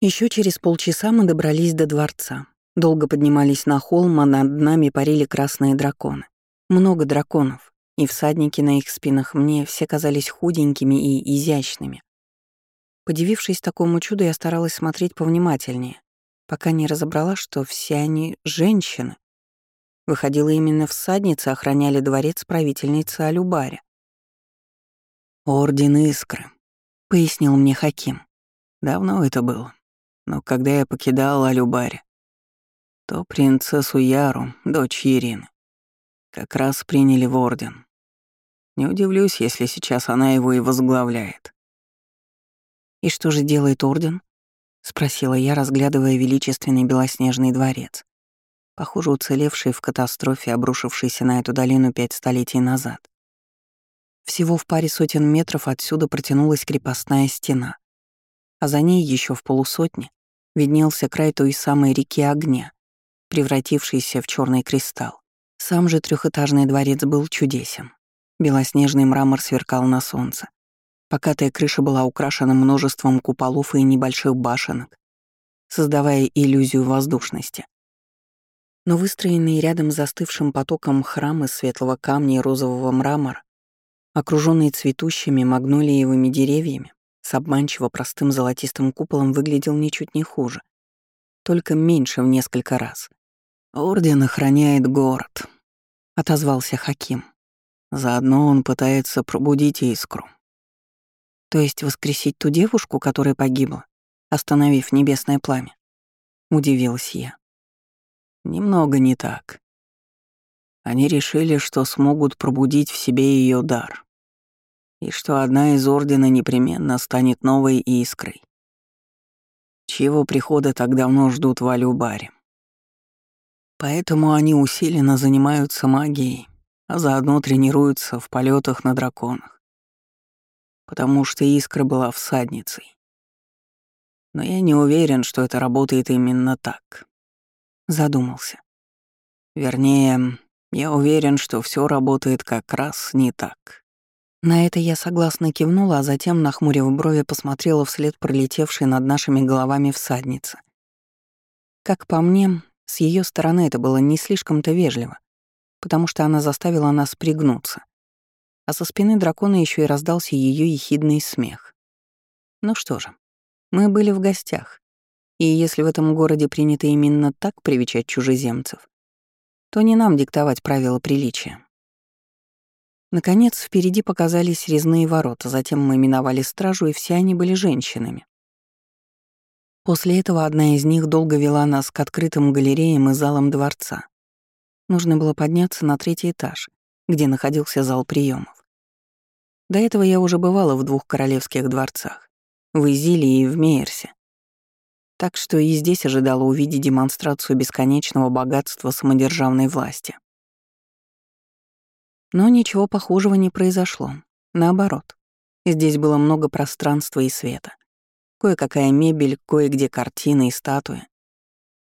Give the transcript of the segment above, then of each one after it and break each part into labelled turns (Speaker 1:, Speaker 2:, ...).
Speaker 1: Еще через полчаса мы добрались до дворца. Долго поднимались на холм, а над нами парили красные драконы. Много драконов, и всадники на их спинах мне все казались худенькими и изящными. Подивившись такому чуду, я старалась смотреть повнимательнее, пока не разобрала, что все они — женщины. Выходило, именно всадницы охраняли дворец правительницы Алюбари.
Speaker 2: «Орден Искры», — пояснил мне Хаким. «Давно это было, но когда я покидал Алюбари, то принцессу Яру, дочь Ирины, как раз приняли в орден. Не удивлюсь, если сейчас она его и возглавляет.
Speaker 1: «И что же делает орден?» — спросила я, разглядывая величественный белоснежный дворец, похоже, уцелевший в катастрофе, обрушившийся на эту долину пять столетий назад. Всего в паре сотен метров отсюда протянулась крепостная стена, а за ней еще в полусотне виднелся край той самой реки огня, превратившийся в черный кристалл. Сам же трехэтажный дворец был чудесен. Белоснежный мрамор сверкал на солнце. Покатая крыша была украшена множеством куполов и небольших башенок, создавая иллюзию воздушности. Но выстроенные рядом застывшим потоком храмы светлого камня и розового мрамора, окруженные цветущими магнолиевыми деревьями, с обманчиво простым золотистым куполом выглядел ничуть не хуже, только меньше в несколько раз.
Speaker 2: «Орден охраняет город», — отозвался Хаким. «Заодно он пытается пробудить искру».
Speaker 1: «То есть воскресить ту девушку, которая погибла, остановив небесное пламя?» — удивилась я.
Speaker 2: «Немного не так. Они решили, что смогут пробудить в себе ее дар, и что одна из Ордена непременно станет новой искрой, чьего прихода так давно ждут в Алюбаре. Поэтому они усиленно занимаются магией, а заодно тренируются в полетах на драконах. Потому что искра была всадницей. Но я не уверен, что это работает именно так. Задумался. Вернее, я уверен, что все работает как раз не так.
Speaker 1: На это я согласно кивнула, а затем, нахмурив брови, посмотрела вслед пролетевшей над нашими головами всадницы. Как по мне, с ее стороны это было не слишком-то вежливо, потому что она заставила нас пригнуться. А со спины дракона еще и раздался ее ехидный смех. Ну что же, мы были в гостях, и если в этом городе принято именно так привечать чужеземцев, то не нам диктовать правила приличия. Наконец, впереди показались резные ворота, затем мы миновали стражу, и все они были женщинами. После этого одна из них долго вела нас к открытым галереям и залам дворца. Нужно было подняться на третий этаж, где находился зал приемов. До этого я уже бывала в двух королевских дворцах — в Изиле и в Мейерсе. Так что и здесь ожидала увидеть демонстрацию бесконечного богатства самодержавной власти. Но ничего похожего не произошло. Наоборот, здесь было много пространства и света — Кое-какая мебель, кое-где картины и статуи.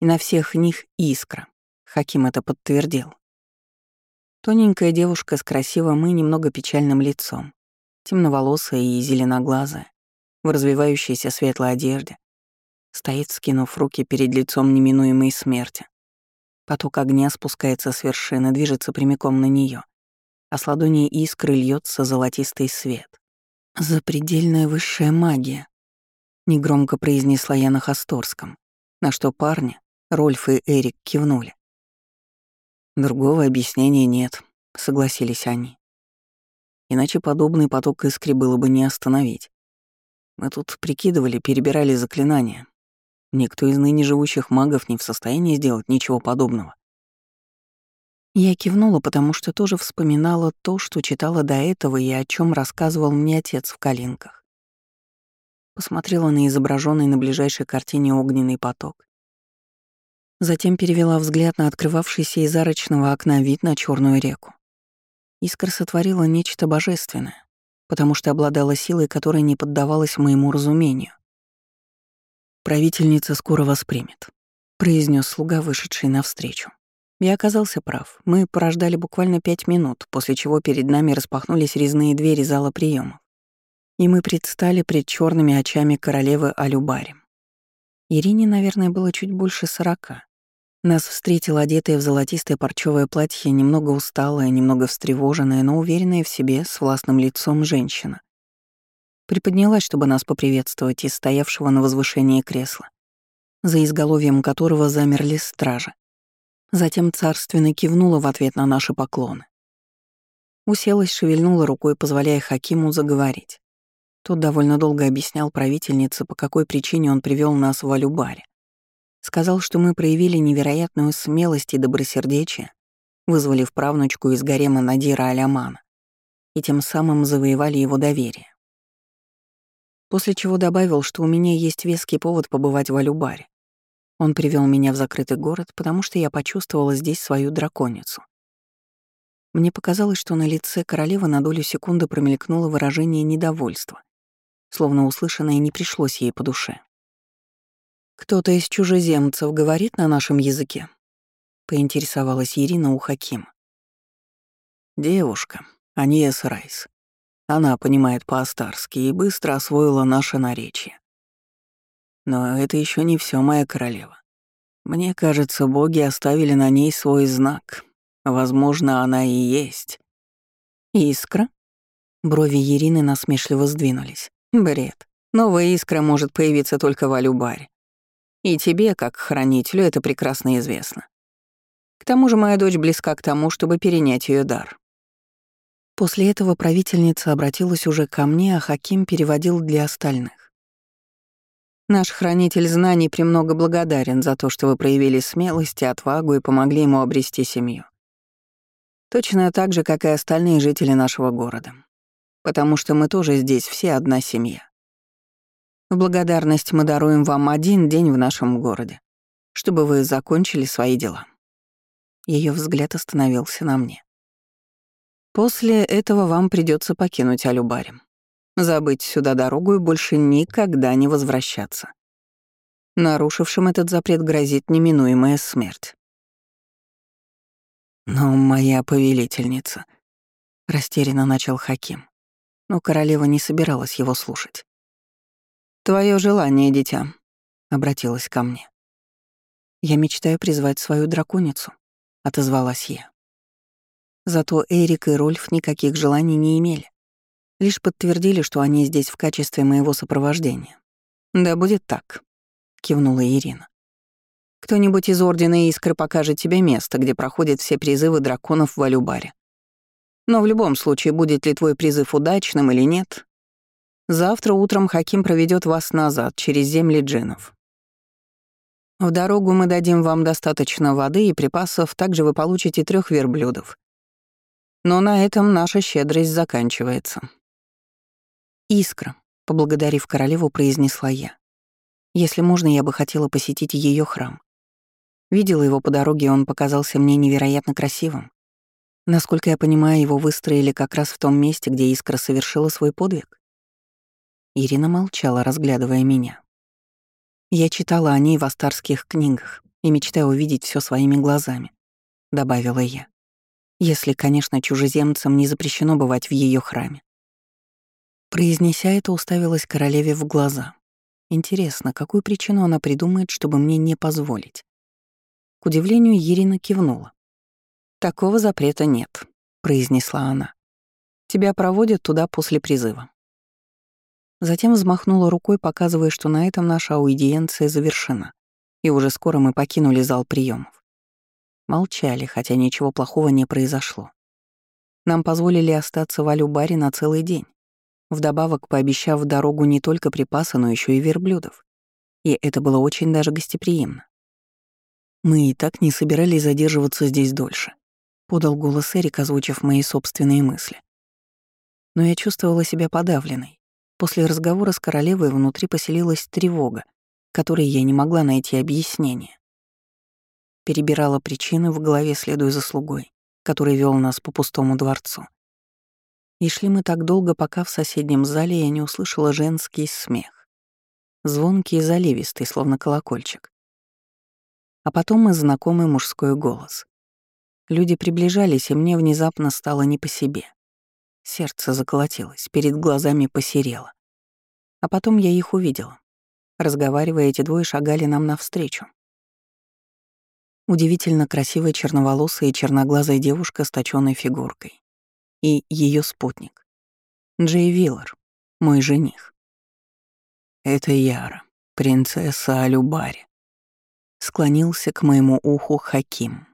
Speaker 1: И на всех них искра. Хаким это подтвердил. Тоненькая девушка с красивым и немного печальным лицом, темноволосая и зеленоглазая, в развивающейся светлой одежде, стоит, скинув руки перед лицом неминуемой смерти. Поток огня спускается с вершины, движется прямиком на нее, а с ладони искры льется золотистый свет. Запредельная высшая магия, негромко произнесла я на Хасторском, на что парни, Рольф и Эрик, кивнули. Другого объяснения нет, согласились они. Иначе подобный поток искры было бы не остановить. Мы тут прикидывали, перебирали заклинания. Никто из ныне живущих магов не в состоянии сделать ничего подобного. Я кивнула, потому что тоже вспоминала то, что читала до этого и о чем рассказывал мне отец в Калинках. Посмотрела на изображенный на ближайшей картине огненный поток. Затем перевела взгляд на открывавшийся из арочного окна вид на черную реку. Искра сотворила нечто божественное, потому что обладала силой, которая не поддавалась моему разумению. «Правительница скоро воспримет», — произнес слуга, вышедший навстречу. Я оказался прав. Мы порождали буквально пять минут, после чего перед нами распахнулись резные двери зала приемов и мы предстали пред черными очами королевы Алюбари. Ирине, наверное, было чуть больше сорока. Нас встретила одетая в золотистое парчевое платье, немного усталая, немного встревоженная, но уверенная в себе, с властным лицом женщина. Приподнялась, чтобы нас поприветствовать из стоявшего на возвышении кресла, за изголовьем которого замерли стражи. Затем царственно кивнула в ответ на наши поклоны. Уселась, шевельнула рукой, позволяя Хакиму заговорить. Тот довольно долго объяснял правительнице, по какой причине он привел нас в Алюбаре. Сказал, что мы проявили невероятную смелость и добросердечие, вызвали в правнучку из гарема Надира Алямана и тем самым завоевали его доверие. После чего добавил, что у меня есть веский повод побывать в Алюбаре. Он привел меня в закрытый город, потому что я почувствовала здесь свою драконицу. Мне показалось, что на лице королевы на долю секунды промелькнуло выражение недовольства, словно услышанное не пришлось ей по душе. «Кто-то из чужеземцев говорит на нашем языке?» — поинтересовалась Ирина у Хакима. «Девушка, Аниес Райс. Она понимает по-астарски и быстро освоила наше наречие. Но это еще не все, моя королева. Мне кажется, боги оставили на ней свой знак, Возможно, она и есть. Искра? Брови Ирины насмешливо сдвинулись. Бред. Новая искра может появиться только в Алюбаре. И тебе, как хранителю, это прекрасно известно. К тому же моя дочь близка к тому, чтобы перенять ее дар. После этого правительница обратилась уже ко мне, а Хаким переводил для остальных. Наш хранитель знаний премного благодарен за то, что вы проявили смелость и отвагу и помогли ему обрести семью. Точно так же, как и остальные жители нашего города. Потому что мы тоже здесь все одна семья. В благодарность мы даруем вам один день в нашем городе, чтобы вы закончили свои дела. Ее взгляд остановился на мне. После этого вам придется покинуть Алюбарем. Забыть сюда дорогу и больше никогда не возвращаться. Нарушившим этот запрет грозит неминуемая смерть. «Но моя повелительница», — растерянно начал Хаким. Но королева не собиралась его слушать. «Твое желание, дитя», — обратилась ко мне. «Я мечтаю призвать свою драконицу», — отозвалась я. Зато Эрик и Рольф никаких желаний не имели. Лишь подтвердили, что они здесь в качестве моего сопровождения. «Да будет так», — кивнула Ирина. Кто-нибудь из Ордена Искры покажет тебе место, где проходят все призывы драконов в Алюбаре. Но в любом случае, будет ли твой призыв удачным или нет, завтра утром Хаким проведет вас назад, через земли джинов. В дорогу мы дадим вам достаточно воды и припасов, также вы получите трех верблюдов. Но на этом наша щедрость заканчивается. «Искра», — поблагодарив королеву, произнесла я. «Если можно, я бы хотела посетить ее храм. Видела его по дороге, он показался мне невероятно красивым. Насколько я понимаю, его выстроили как раз в том месте, где Искра совершила свой подвиг. Ирина молчала, разглядывая меня. Я читала о ней в астарских книгах и мечтаю увидеть все своими глазами, добавила я. Если, конечно, чужеземцам не запрещено бывать в ее храме. Произнеся это, уставилась королеве в глаза. Интересно, какую причину она придумает, чтобы мне не позволить? К удивлению, Ирина кивнула. «Такого запрета нет», — произнесла она. «Тебя проводят туда после призыва». Затем взмахнула рукой, показывая, что на этом наша аудиенция завершена, и уже скоро мы покинули зал приемов. Молчали, хотя ничего плохого не произошло. Нам позволили остаться в Алюбаре на целый день, вдобавок пообещав дорогу не только припасы, но еще и верблюдов. И это было очень даже гостеприимно. Мы и так не собирались задерживаться здесь дольше, подал голос Эрик, озвучив мои собственные мысли. Но я чувствовала себя подавленной. После разговора с королевой внутри поселилась тревога, которой я не могла найти объяснение. Перебирала причины в голове, следуя за слугой, который вел нас по пустому дворцу. И шли мы так долго, пока в соседнем зале я не услышала женский смех. Звонкий и заливистый, словно колокольчик а потом и знакомый мужской голос. Люди приближались, и мне внезапно стало не по себе. Сердце заколотилось, перед глазами посерело. А потом я их увидела. Разговаривая, эти двое шагали нам навстречу. Удивительно красивая черноволосая и черноглазая девушка с точёной фигуркой. И ее спутник. Джей Виллар, мой жених.
Speaker 2: Это Яра, принцесса Алюбари.
Speaker 1: Склонился к моему уху Хаким.